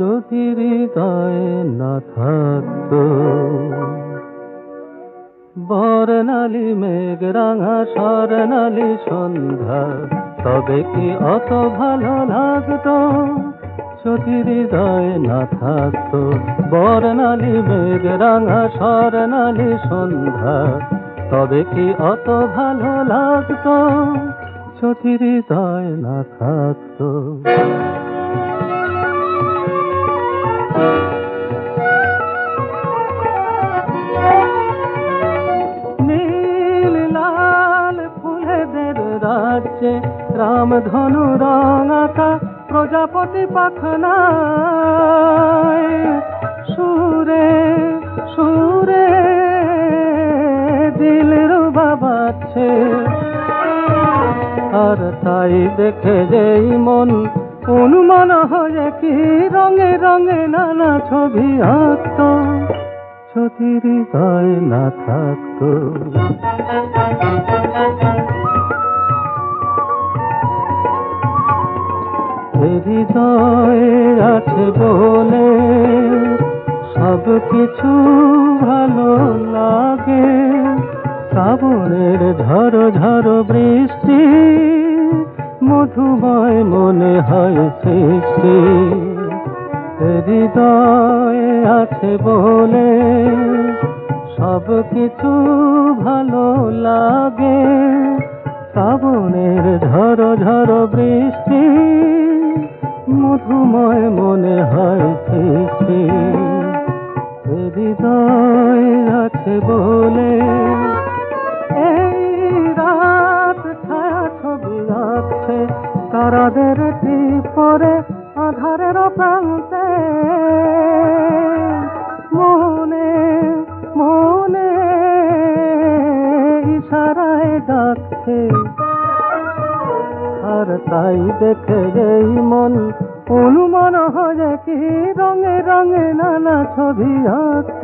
যদি হৃদয়ে না থাকতো। বর্ণালী মেঘ রাঙা স্বর্ণালী সন্ধ্যা, তবে কি অত ভালো লাগতো? যদি হৃদয়ে না থাকতো বর্ণালী মেঘ রাঙা স্বর্ণালী সন্ধ্যা, তবে কি অত ভালো লাগতো? যদি হৃদয় না থাকতো। রাজ্যে রামধনু রঙাকা প্রজাপতি পাখনায়। সুরে সুরে দিল রুবা বাচ্ছে আর তাই দেখে যেই মন অনুমান হয়ে কি রঙে রঙে নানা ছবি আঁকত যদি হৃদয় না থাকতো। হৃদয়ে আছে বলে সব কিছু ভালো লাগে, শ্রাবণের ঝড় ঝড় বৃষ্টি মধুময় মনে হয় সৃষ্টি। হৃদয়ে আছে বলে সব কিছু ভালো লাগে। শ্রাবণের ঝড় ঝড় বৃষ্টি মধুময় মনে হয় সৃষ্টি। হৃদয় আছে বলে তারাদের পরে আধারের প্রান্তে। মনে মনে ইশারায় ডাকছে। আর তাই দেখে এই মন অনুমান হয় কি রঙে রঙে নানা ছবি আঁকত।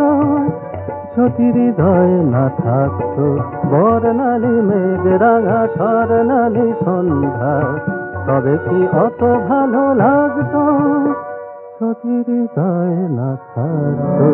যদি হৃদয় না থাকতো বর্ণালী মেঘ রাঙা স্বর্ণালী সন্ধ্যা। তবে কি অত ভালো লাগতো? সতীর দায় না থাকতো